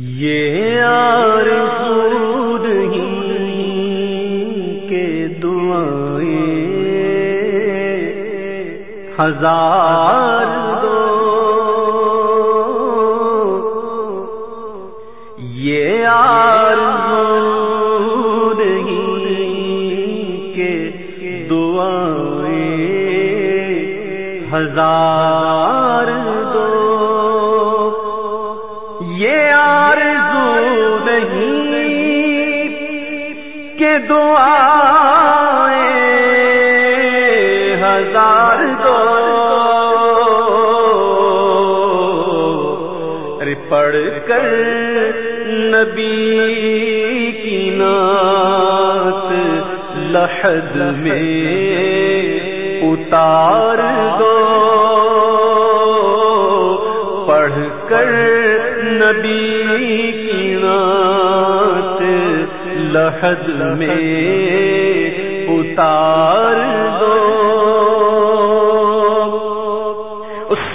یہ آرزو نہیں کہ دعائیں ہزار دو۔ یہ آرزو نہیں کہ دعائیں ہزار دعائیں ہزار دو ارے پڑھ کر نبی کی نات لحد میں اتار دو۔ پڑھ کر نبی کی نات لحد میں اتار دو۔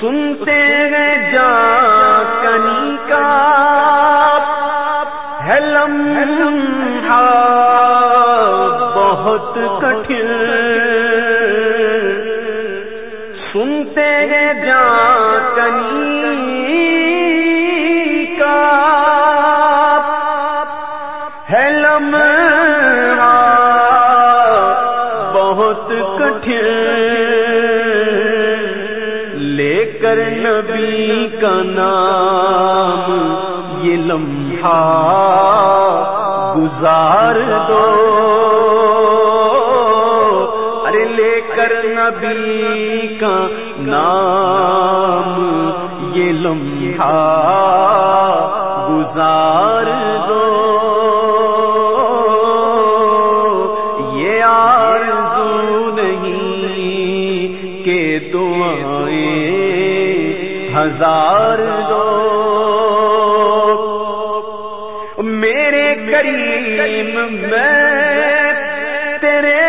سنتے ہیں جا کنی کا ہیلم بہت کٹھن۔ سنتے ہیں جا کنی کٹھن لے کر نبی کا نام، یہ لمحہ گزار دو۔ ارے لے کر نبی کا نام، یہ لمحہ ہزار دو میرے کریم میں تیرے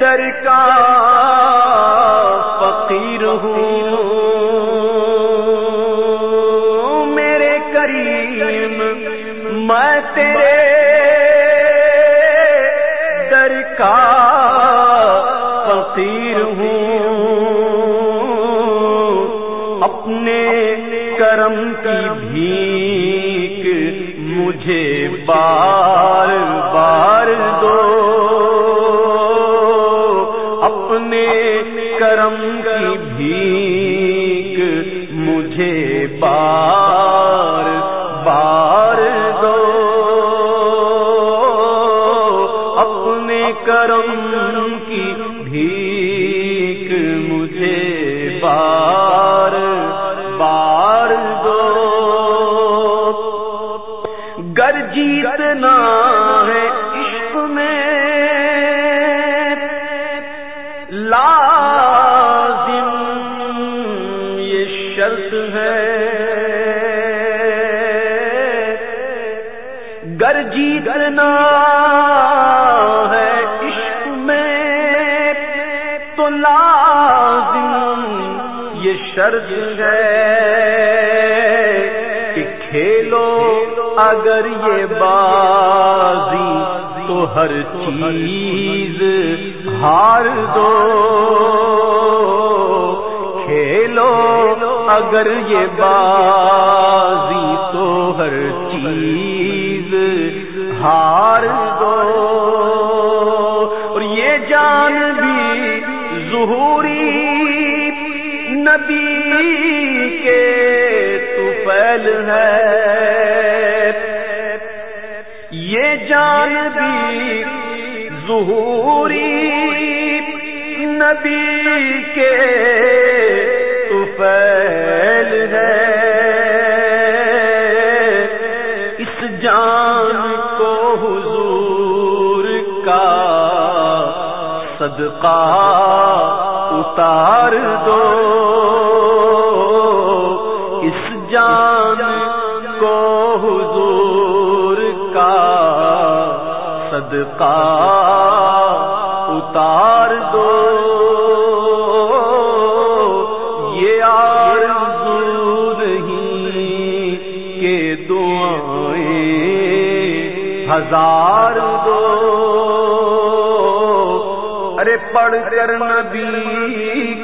در کا فقیر ہوں۔ میرے کریم میں تیرے در کا فقیر ہوں۔ اپنے کرم کی بھیک مجھے بار بار دو۔ اپنے کرم کی بھیک گر جیتنا ہے عشق میں تو لازم یہ شرط ہے کہ کھیلو اگر یہ بازی تو ہر چیز ہار دو۔ کھیلو اگر یہ بازی ہار دو۔ اور یہ جان بھی ظہوری نبی کے تو پہل ہے۔ یہ جان بھی ظہوری نبی کے تو پہل صدقہ اتار دو۔ اس جان کو حضور کا صدقہ اتار دو۔ یہ آرزو نہیں کے دعائیں ہزار دو۔ ارے پڑھ کر نبی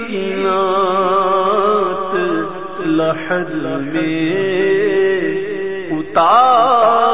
کی نات لحد میں اتار